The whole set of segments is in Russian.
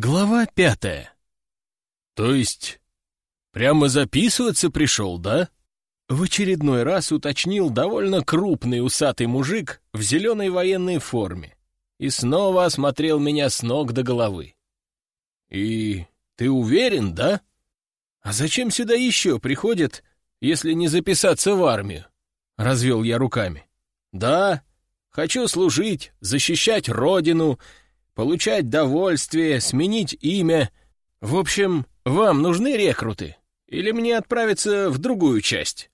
Глава пятая. То есть, прямо записываться пришел, да? В очередной раз уточнил довольно крупный усатый мужик в зеленой военной форме и снова осмотрел меня с ног до головы. «И ты уверен, да? А зачем сюда еще приходят, если не записаться в армию?» — развел я руками. «Да, хочу служить, защищать родину, получать довольствие, сменить имя. В общем, вам нужны рекруты? Или мне отправиться в другую часть?»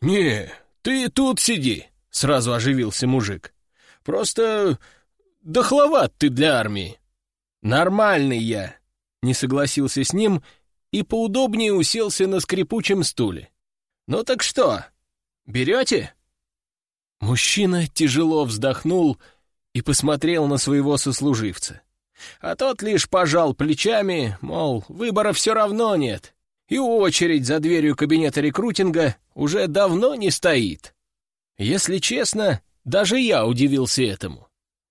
«Не, ты тут сиди», — сразу оживился мужик. «Просто дохловат ты для армии». «Нормальный я», — не согласился с ним и поудобнее уселся на скрипучем стуле. «Ну так что, берете?» Мужчина тяжело вздохнул и посмотрел на своего сослуживца. А тот лишь пожал плечами, мол, выбора все равно нет, и очередь за дверью кабинета рекрутинга уже давно не стоит. Если честно, даже я удивился этому.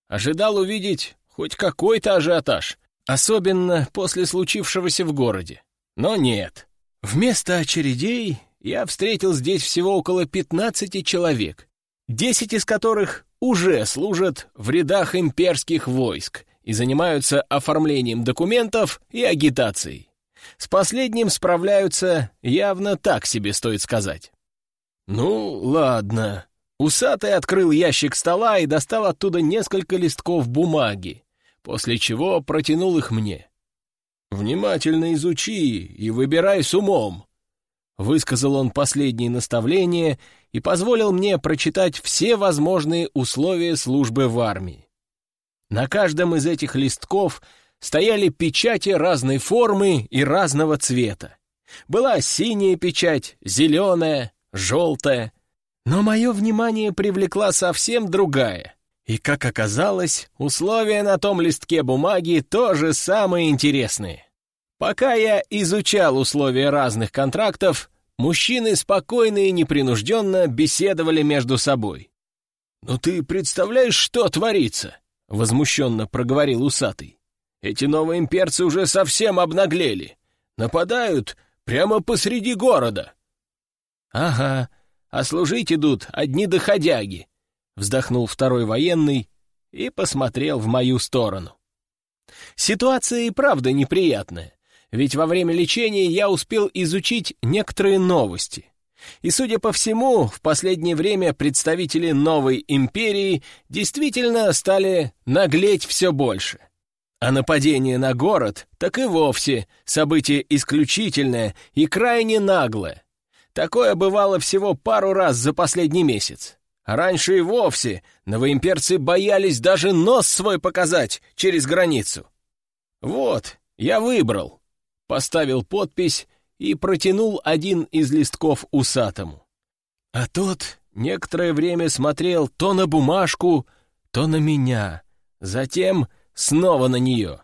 Ожидал увидеть хоть какой-то ажиотаж, особенно после случившегося в городе. Но нет. Вместо очередей я встретил здесь всего около 15 человек, 10 из которых уже служат в рядах имперских войск и занимаются оформлением документов и агитацией. С последним справляются явно так себе, стоит сказать. «Ну, ладно». Усатый открыл ящик стола и достал оттуда несколько листков бумаги, после чего протянул их мне. «Внимательно изучи и выбирай с умом», — высказал он последние наставления и позволил мне прочитать все возможные условия службы в армии. На каждом из этих листков стояли печати разной формы и разного цвета. Была синяя печать, зеленая, желтая. Но мое внимание привлекла совсем другая. И, как оказалось, условия на том листке бумаги тоже самые интересные. Пока я изучал условия разных контрактов, мужчины спокойно и непринужденно беседовали между собой. «Ну ты представляешь, что творится?» — возмущенно проговорил усатый. «Эти новые имперцы уже совсем обнаглели. Нападают прямо посреди города». «Ага, а служить идут одни доходяги», — вздохнул второй военный и посмотрел в мою сторону. Ситуация и правда неприятная ведь во время лечения я успел изучить некоторые новости. И, судя по всему, в последнее время представители новой империи действительно стали наглеть все больше. А нападение на город так и вовсе событие исключительное и крайне наглое. Такое бывало всего пару раз за последний месяц. А раньше и вовсе новоимперцы боялись даже нос свой показать через границу. Вот, я выбрал поставил подпись и протянул один из листков усатому. А тот некоторое время смотрел то на бумажку, то на меня, затем снова на нее.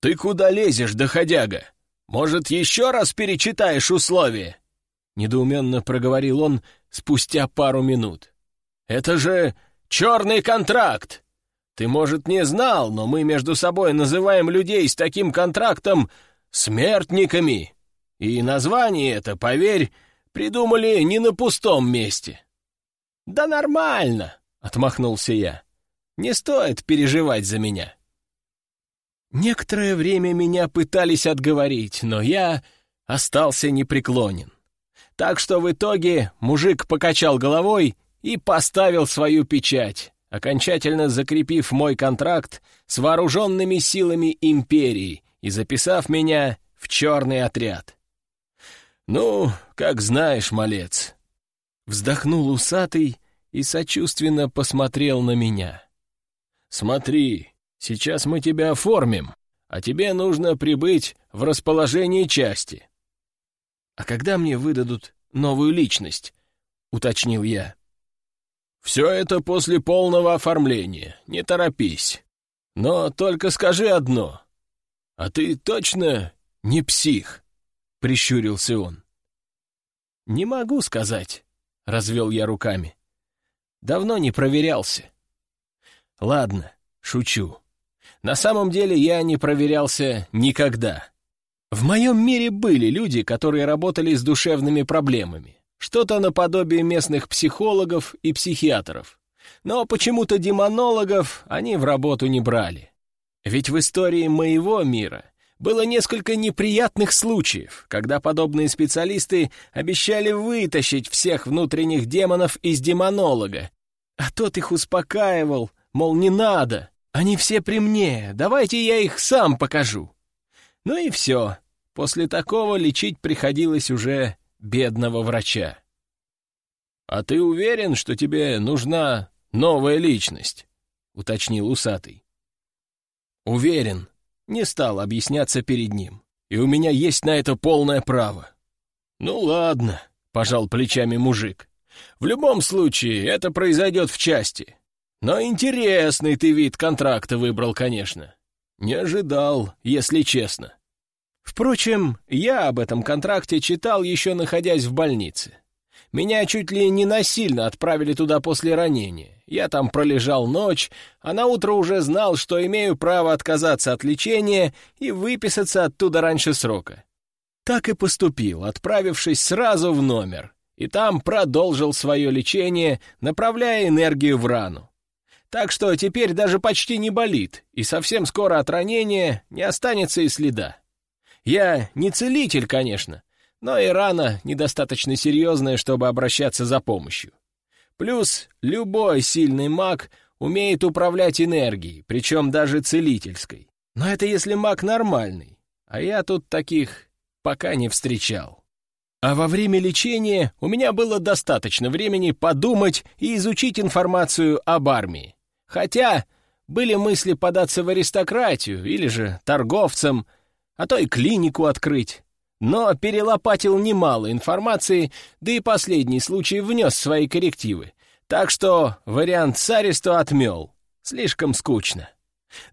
«Ты куда лезешь, доходяга? Может, еще раз перечитаешь условия?» Недоуменно проговорил он спустя пару минут. «Это же черный контракт! Ты, может, не знал, но мы между собой называем людей с таким контрактом смертниками. И название это, поверь, придумали не на пустом месте. «Да нормально», — отмахнулся я. «Не стоит переживать за меня». Некоторое время меня пытались отговорить, но я остался непреклонен. Так что в итоге мужик покачал головой и поставил свою печать, окончательно закрепив мой контракт с вооруженными силами империи и записав меня в черный отряд. «Ну, как знаешь, малец», — вздохнул усатый и сочувственно посмотрел на меня. «Смотри, сейчас мы тебя оформим, а тебе нужно прибыть в расположение части». «А когда мне выдадут новую личность?» — уточнил я. «Все это после полного оформления, не торопись. Но только скажи одно. «А ты точно не псих?» — прищурился он. «Не могу сказать», — развел я руками. «Давно не проверялся». «Ладно, шучу. На самом деле я не проверялся никогда. В моем мире были люди, которые работали с душевными проблемами. Что-то наподобие местных психологов и психиатров. Но почему-то демонологов они в работу не брали. Ведь в истории моего мира было несколько неприятных случаев, когда подобные специалисты обещали вытащить всех внутренних демонов из демонолога, а тот их успокаивал, мол, не надо, они все при мне, давайте я их сам покажу. Ну и все. После такого лечить приходилось уже бедного врача. «А ты уверен, что тебе нужна новая личность?» — уточнил усатый. «Уверен», — не стал объясняться перед ним, «и у меня есть на это полное право». «Ну ладно», — пожал плечами мужик. «В любом случае, это произойдет в части. Но интересный ты вид контракта выбрал, конечно. Не ожидал, если честно. Впрочем, я об этом контракте читал, еще находясь в больнице. Меня чуть ли не насильно отправили туда после ранения. Я там пролежал ночь, а на утро уже знал, что имею право отказаться от лечения и выписаться оттуда раньше срока. Так и поступил, отправившись сразу в номер, и там продолжил свое лечение, направляя энергию в рану. Так что теперь даже почти не болит, и совсем скоро от ранения не останется и следа. Я не целитель, конечно, но и рана недостаточно серьезная, чтобы обращаться за помощью. Плюс любой сильный маг умеет управлять энергией, причем даже целительской. Но это если маг нормальный, а я тут таких пока не встречал. А во время лечения у меня было достаточно времени подумать и изучить информацию об армии. Хотя были мысли податься в аристократию или же торговцам, а то и клинику открыть. Но перелопатил немало информации, да и последний случай внес свои коррективы. Так что вариант с Аристо отмел. Слишком скучно.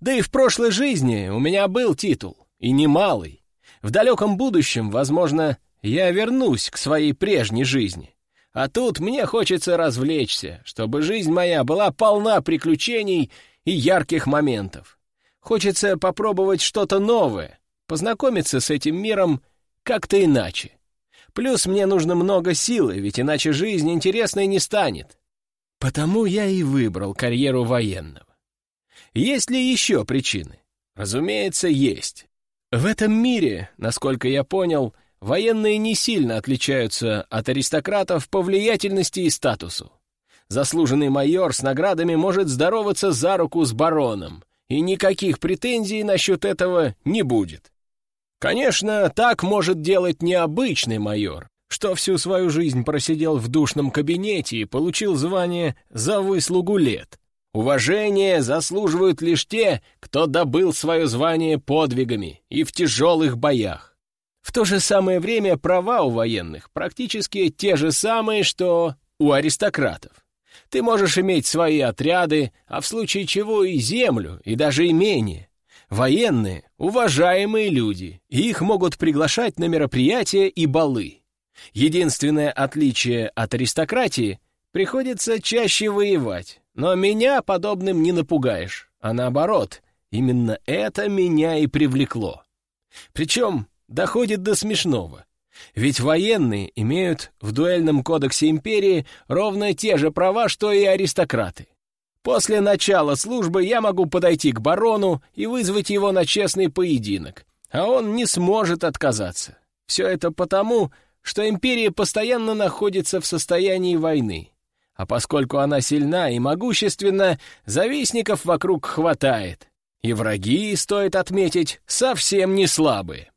Да и в прошлой жизни у меня был титул, и немалый. В далеком будущем, возможно, я вернусь к своей прежней жизни. А тут мне хочется развлечься, чтобы жизнь моя была полна приключений и ярких моментов. Хочется попробовать что-то новое, познакомиться с этим миром как-то иначе. Плюс мне нужно много силы, ведь иначе жизнь интересной не станет. Потому я и выбрал карьеру военного. Есть ли еще причины? Разумеется, есть. В этом мире, насколько я понял, — военные не сильно отличаются от аристократов по влиятельности и статусу. Заслуженный майор с наградами может здороваться за руку с бароном, и никаких претензий насчет этого не будет. Конечно, так может делать необычный майор, что всю свою жизнь просидел в душном кабинете и получил звание за выслугу лет. Уважение заслуживают лишь те, кто добыл свое звание подвигами и в тяжелых боях. В то же самое время права у военных практически те же самые, что у аристократов. Ты можешь иметь свои отряды, а в случае чего и землю, и даже имение. Военные — уважаемые люди, и их могут приглашать на мероприятия и балы. Единственное отличие от аристократии — приходится чаще воевать, но меня подобным не напугаешь, а наоборот, именно это меня и привлекло. Причем доходит до смешного. Ведь военные имеют в дуэльном кодексе империи ровно те же права, что и аристократы. После начала службы я могу подойти к барону и вызвать его на честный поединок, а он не сможет отказаться. Все это потому, что империя постоянно находится в состоянии войны. А поскольку она сильна и могущественна, завистников вокруг хватает. И враги, стоит отметить, совсем не слабые.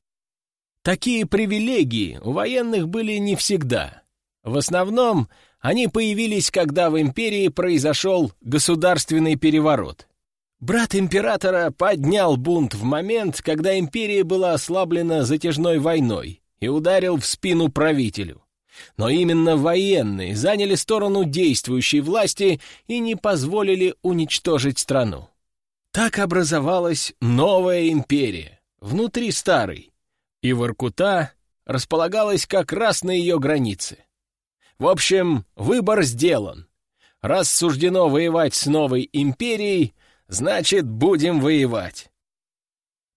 Такие привилегии у военных были не всегда. В основном они появились, когда в империи произошел государственный переворот. Брат императора поднял бунт в момент, когда империя была ослаблена затяжной войной и ударил в спину правителю. Но именно военные заняли сторону действующей власти и не позволили уничтожить страну. Так образовалась новая империя, внутри старой, и Воркута располагалась как раз на ее границе. В общем, выбор сделан. Раз суждено воевать с новой империей, значит, будем воевать.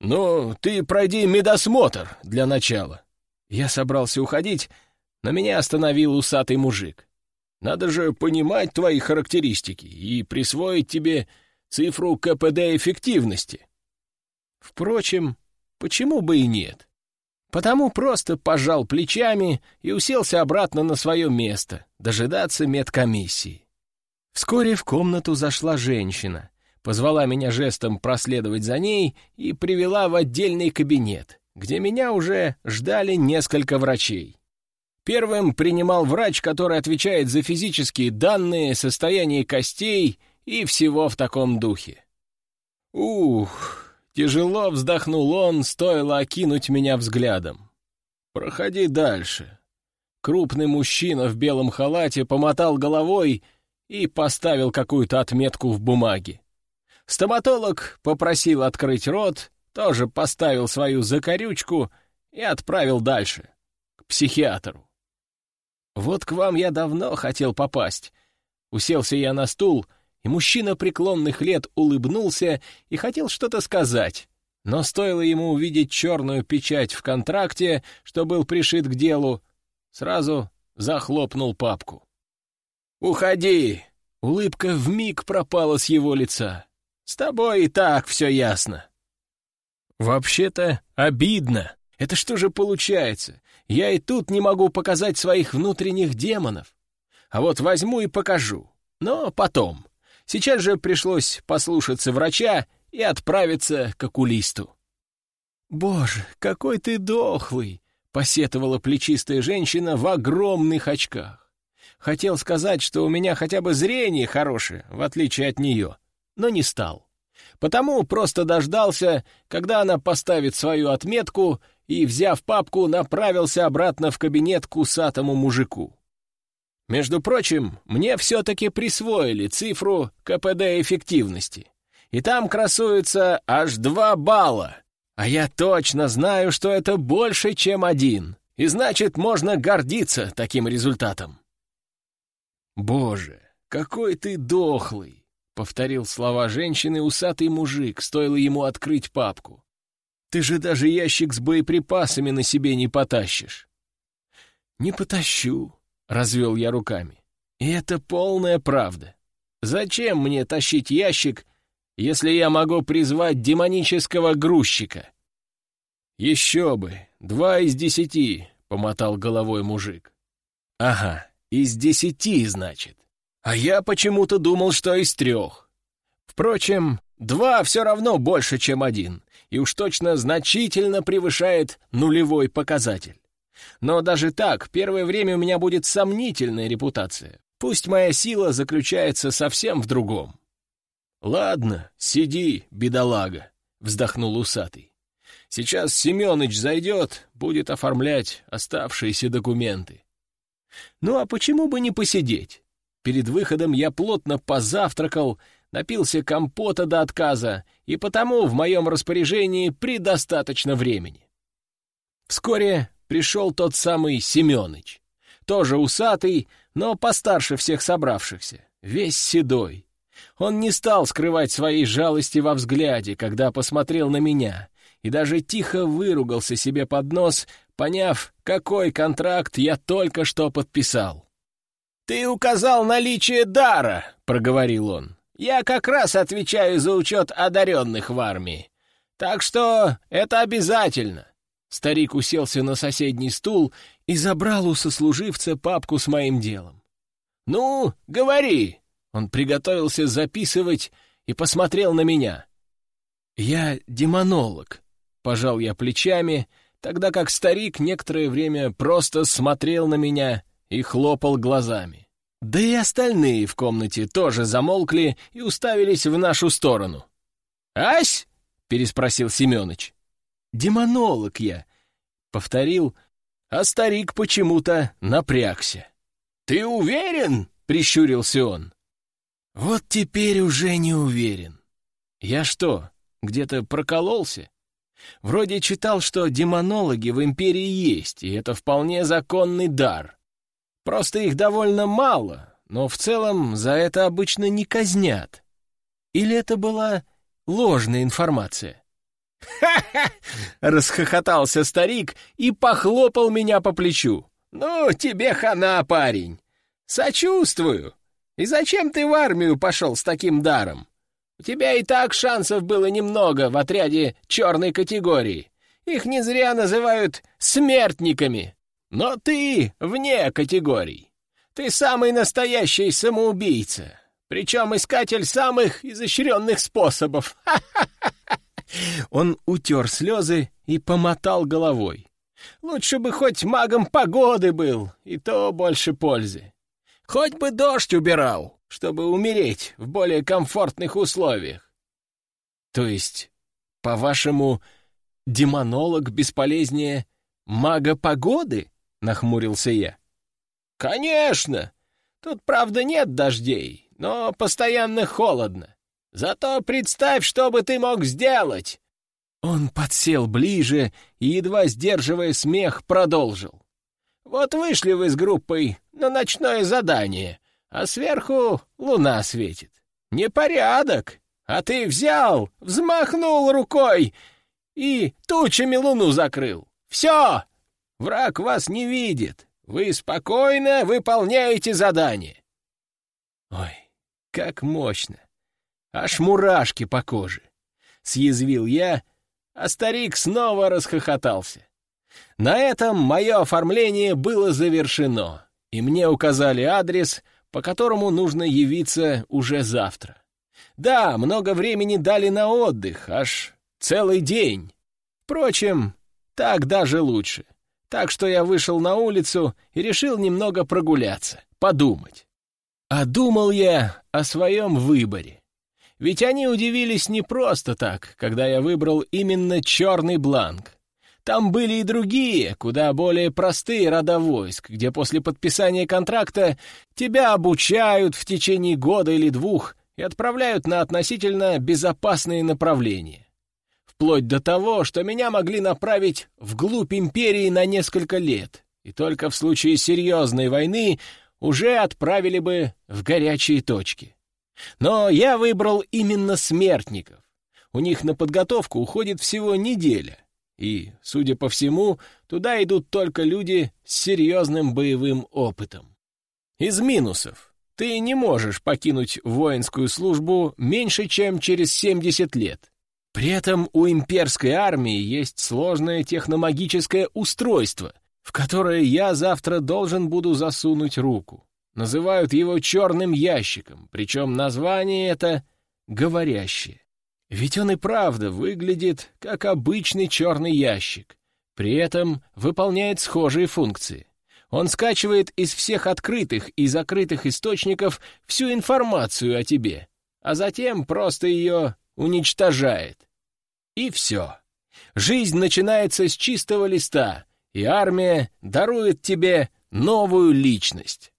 Ну, ты пройди медосмотр для начала. Я собрался уходить, но меня остановил усатый мужик. Надо же понимать твои характеристики и присвоить тебе цифру КПД эффективности. Впрочем, почему бы и нет? Потому просто пожал плечами и уселся обратно на свое место, дожидаться медкомиссии. Вскоре в комнату зашла женщина, позвала меня жестом проследовать за ней и привела в отдельный кабинет, где меня уже ждали несколько врачей. Первым принимал врач, который отвечает за физические данные, состояние костей и всего в таком духе. Ух, тяжело вздохнул он, стоило окинуть меня взглядом. Проходи дальше. Крупный мужчина в белом халате помотал головой и поставил какую-то отметку в бумаге. Стоматолог попросил открыть рот, тоже поставил свою закорючку и отправил дальше, к психиатру. Вот к вам я давно хотел попасть. Уселся я на стул, и мужчина преклонных лет улыбнулся и хотел что-то сказать. Но стоило ему увидеть черную печать в контракте, что был пришит к делу, сразу захлопнул папку. «Уходи!» Улыбка вмиг пропала с его лица. «С тобой и так все ясно». «Вообще-то обидно. Это что же получается? Я и тут не могу показать своих внутренних демонов. А вот возьму и покажу. Но потом. Сейчас же пришлось послушаться врача и отправиться к окулисту. «Боже, какой ты дохлый!» — посетовала плечистая женщина в огромных очках. Хотел сказать, что у меня хотя бы зрение хорошее, в отличие от нее, но не стал. Потому просто дождался, когда она поставит свою отметку и, взяв папку, направился обратно в кабинет к усатому мужику. Между прочим, мне все-таки присвоили цифру КПД эффективности. И там красуется аж два балла. А я точно знаю, что это больше, чем один. И значит, можно гордиться таким результатом. «Боже, какой ты дохлый!» — повторил слова женщины усатый мужик, стоило ему открыть папку. «Ты же даже ящик с боеприпасами на себе не потащишь». «Не потащу», — развел я руками. «И это полная правда. Зачем мне тащить ящик, если я могу призвать демонического грузчика?» «Еще бы! Два из десяти!» — помотал головой мужик. «Ага, из десяти, значит. А я почему-то думал, что из трех. Впрочем, два все равно больше, чем один, и уж точно значительно превышает нулевой показатель. Но даже так, первое время у меня будет сомнительная репутация. Пусть моя сила заключается совсем в другом. «Ладно, сиди, бедолага», — вздохнул усатый. «Сейчас Семёныч зайдет, будет оформлять оставшиеся документы». «Ну а почему бы не посидеть? Перед выходом я плотно позавтракал, напился компота до отказа, и потому в моем распоряжении предостаточно времени». Вскоре пришел тот самый Семёныч. Тоже усатый, но постарше всех собравшихся, весь седой. Он не стал скрывать своей жалости во взгляде, когда посмотрел на меня, и даже тихо выругался себе под нос, поняв, какой контракт я только что подписал. «Ты указал наличие дара», — проговорил он. «Я как раз отвечаю за учет одаренных в армии. Так что это обязательно. Старик уселся на соседний стул и забрал у сослуживца папку с моим делом. «Ну, говори!» Он приготовился записывать и посмотрел на меня. «Я демонолог», — пожал я плечами, тогда как старик некоторое время просто смотрел на меня и хлопал глазами. Да и остальные в комнате тоже замолкли и уставились в нашу сторону. «Ась?» — переспросил Семёныч. «Демонолог я», — повторил, а старик почему-то напрягся. «Ты уверен?» — прищурился он. «Вот теперь уже не уверен. Я что, где-то прокололся? Вроде читал, что демонологи в Империи есть, и это вполне законный дар. Просто их довольно мало, но в целом за это обычно не казнят. Или это была ложная информация? «Ха-ха!» — расхохотался старик и похлопал меня по плечу. «Ну, тебе хана, парень! Сочувствую! И зачем ты в армию пошел с таким даром? У тебя и так шансов было немного в отряде черной категории. Их не зря называют смертниками. Но ты вне категорий. Ты самый настоящий самоубийца. Причем искатель самых изощренных способов. Он утер слезы и помотал головой. Лучше бы хоть магом погоды был, и то больше пользы. Хоть бы дождь убирал, чтобы умереть в более комфортных условиях. То есть, по-вашему, демонолог бесполезнее мага погоды? Нахмурился я. Конечно! Тут, правда, нет дождей, но постоянно холодно. Зато представь, что бы ты мог сделать!» Он подсел ближе и, едва сдерживая смех, продолжил. «Вот вышли вы с группой на ночное задание, а сверху луна светит. Непорядок! А ты взял, взмахнул рукой и тучами луну закрыл. Все! Враг вас не видит. Вы спокойно выполняете задание». Ой, как мощно! Аж мурашки по коже. Съязвил я, а старик снова расхохотался. На этом мое оформление было завершено, и мне указали адрес, по которому нужно явиться уже завтра. Да, много времени дали на отдых, аж целый день. Впрочем, так даже лучше. Так что я вышел на улицу и решил немного прогуляться, подумать. А думал я о своем выборе. Ведь они удивились не просто так, когда я выбрал именно черный бланк. Там были и другие, куда более простые рода войск, где после подписания контракта тебя обучают в течение года или двух и отправляют на относительно безопасные направления. Вплоть до того, что меня могли направить вглубь империи на несколько лет, и только в случае серьезной войны уже отправили бы в горячие точки. Но я выбрал именно смертников. У них на подготовку уходит всего неделя. И, судя по всему, туда идут только люди с серьезным боевым опытом. Из минусов. Ты не можешь покинуть воинскую службу меньше, чем через 70 лет. При этом у имперской армии есть сложное техномагическое устройство, в которое я завтра должен буду засунуть руку. Называют его черным ящиком, причем название это «говорящее». Ведь он и правда выглядит как обычный черный ящик, при этом выполняет схожие функции. Он скачивает из всех открытых и закрытых источников всю информацию о тебе, а затем просто ее уничтожает. И все. Жизнь начинается с чистого листа, и армия дарует тебе новую личность.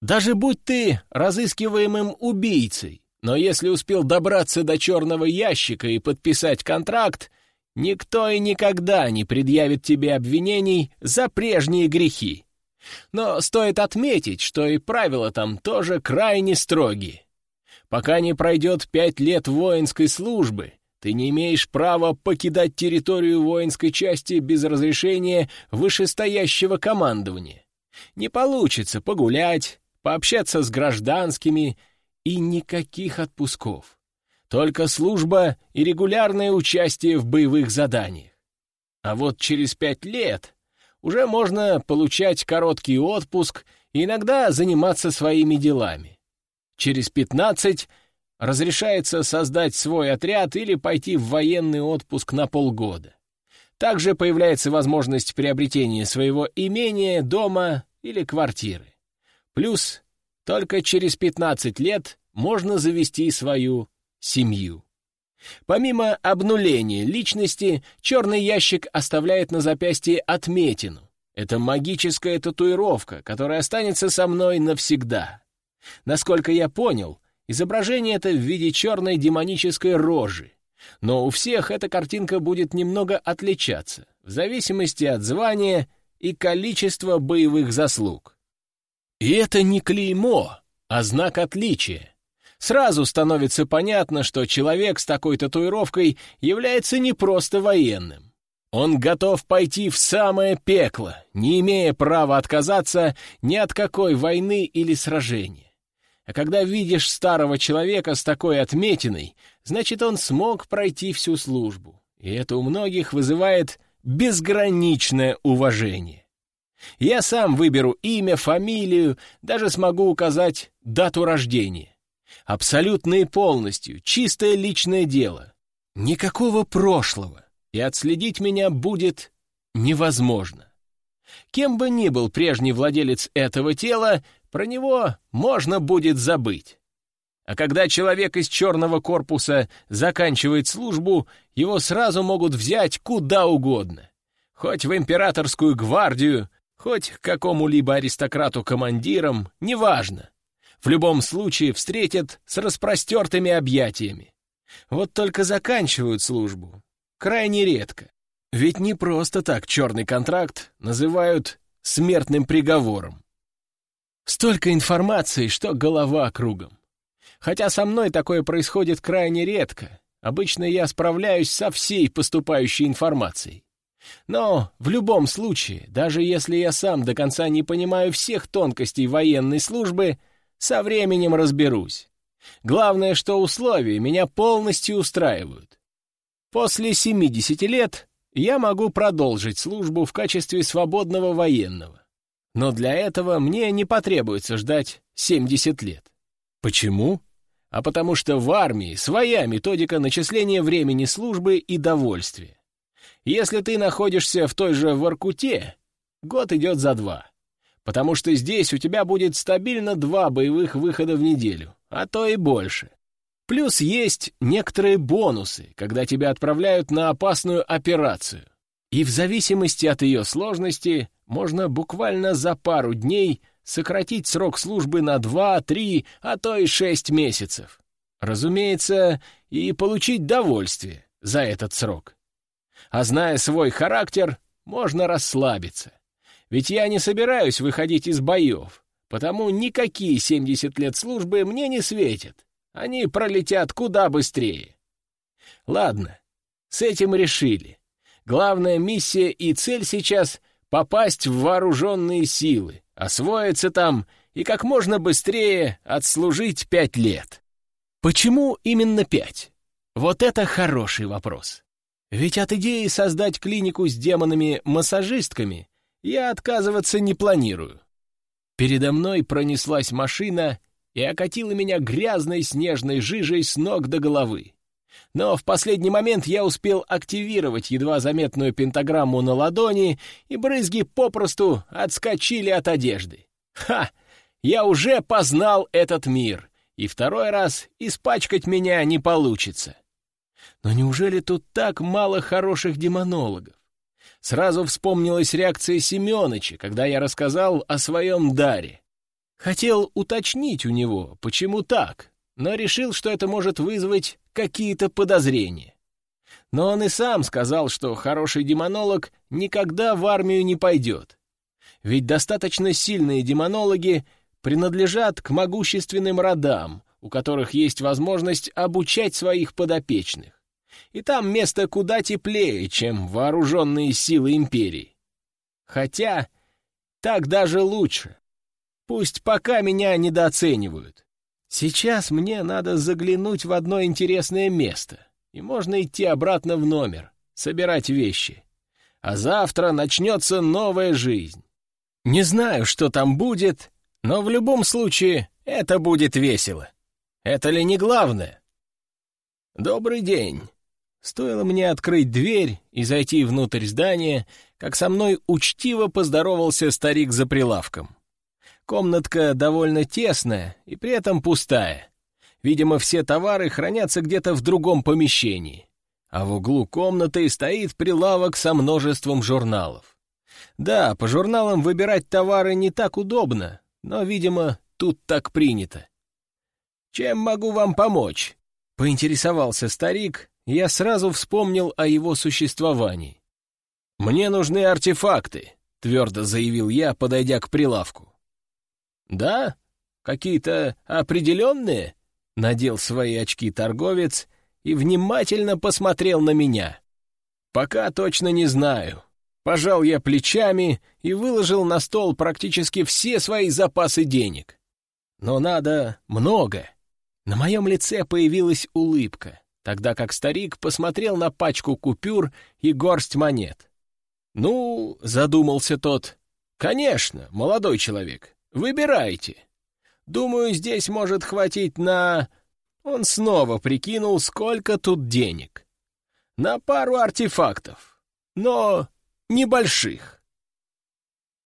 Даже будь ты разыскиваемым убийцей, но если успел добраться до черного ящика и подписать контракт, никто и никогда не предъявит тебе обвинений за прежние грехи. Но стоит отметить, что и правила там тоже крайне строгие. Пока не пройдет пять лет воинской службы, ты не имеешь права покидать территорию воинской части без разрешения вышестоящего командования. Не получится погулять, пообщаться с гражданскими и никаких отпусков. Только служба и регулярное участие в боевых заданиях. А вот через пять лет уже можно получать короткий отпуск и иногда заниматься своими делами. Через пятнадцать разрешается создать свой отряд или пойти в военный отпуск на полгода. Также появляется возможность приобретения своего имения, дома или квартиры. Плюс только через 15 лет можно завести свою семью. Помимо обнуления личности, черный ящик оставляет на запястье отметину. Это магическая татуировка, которая останется со мной навсегда. Насколько я понял, изображение это в виде черной демонической рожи. Но у всех эта картинка будет немного отличаться, в зависимости от звания и количества боевых заслуг. И это не клеймо, а знак отличия. Сразу становится понятно, что человек с такой татуировкой является не просто военным. Он готов пойти в самое пекло, не имея права отказаться ни от какой войны или сражения. А когда видишь старого человека с такой отметиной, значит, он смог пройти всю службу. И это у многих вызывает безграничное уважение. Я сам выберу имя, фамилию, даже смогу указать дату рождения. Абсолютно и полностью, чистое личное дело. Никакого прошлого и отследить меня будет невозможно. Кем бы ни был прежний владелец этого тела, про него можно будет забыть. А когда человек из черного корпуса заканчивает службу, его сразу могут взять куда угодно. Хоть в императорскую гвардию, хоть какому-либо аристократу командирам, неважно. В любом случае встретят с распростертыми объятиями. Вот только заканчивают службу, крайне редко. Ведь не просто так черный контракт называют смертным приговором. Столько информации, что голова кругом. Хотя со мной такое происходит крайне редко. Обычно я справляюсь со всей поступающей информацией. Но в любом случае, даже если я сам до конца не понимаю всех тонкостей военной службы, со временем разберусь. Главное, что условия меня полностью устраивают. После 70 лет я могу продолжить службу в качестве свободного военного. Но для этого мне не потребуется ждать 70 лет. Почему? А потому что в армии своя методика начисления времени службы и довольствия. Если ты находишься в той же Воркуте, год идет за два. Потому что здесь у тебя будет стабильно два боевых выхода в неделю, а то и больше. Плюс есть некоторые бонусы, когда тебя отправляют на опасную операцию. И в зависимости от ее сложности можно буквально за пару дней сократить срок службы на 2, 3, а то и 6 месяцев. Разумеется, и получить довольствие за этот срок. А зная свой характер, можно расслабиться. Ведь я не собираюсь выходить из боев, потому никакие 70 лет службы мне не светят. Они пролетят куда быстрее. Ладно, с этим решили. Главная миссия и цель сейчас — попасть в вооруженные силы, освоиться там и как можно быстрее отслужить пять лет. Почему именно пять? Вот это хороший вопрос. Ведь от идеи создать клинику с демонами-массажистками я отказываться не планирую. Передо мной пронеслась машина и окатила меня грязной снежной жижей с ног до головы. Но в последний момент я успел активировать едва заметную пентаграмму на ладони, и брызги попросту отскочили от одежды. Ха! Я уже познал этот мир, и второй раз испачкать меня не получится. Но неужели тут так мало хороших демонологов? Сразу вспомнилась реакция Семёныча, когда я рассказал о своем даре. Хотел уточнить у него, почему так, но решил, что это может вызвать какие-то подозрения. Но он и сам сказал, что хороший демонолог никогда в армию не пойдет. Ведь достаточно сильные демонологи принадлежат к могущественным родам, у которых есть возможность обучать своих подопечных. И там место куда теплее, чем вооруженные силы империи. Хотя так даже лучше. Пусть пока меня недооценивают. Сейчас мне надо заглянуть в одно интересное место, и можно идти обратно в номер, собирать вещи. А завтра начнется новая жизнь. Не знаю, что там будет, но в любом случае это будет весело. Это ли не главное? Добрый день. Стоило мне открыть дверь и зайти внутрь здания, как со мной учтиво поздоровался старик за прилавком. Комнатка довольно тесная и при этом пустая. Видимо, все товары хранятся где-то в другом помещении. А в углу комнаты стоит прилавок со множеством журналов. Да, по журналам выбирать товары не так удобно, но, видимо, тут так принято. «Чем могу вам помочь?» — поинтересовался старик, я сразу вспомнил о его существовании. «Мне нужны артефакты», — твердо заявил я, подойдя к прилавку. «Да? Какие-то определенные?» Надел свои очки торговец и внимательно посмотрел на меня. Пока точно не знаю. Пожал я плечами и выложил на стол практически все свои запасы денег. Но надо много. На моем лице появилась улыбка, тогда как старик посмотрел на пачку купюр и горсть монет. «Ну, — задумался тот, — конечно, молодой человек, выбирайте. Думаю, здесь может хватить на...» Он снова прикинул, сколько тут денег. «На пару артефактов, но небольших.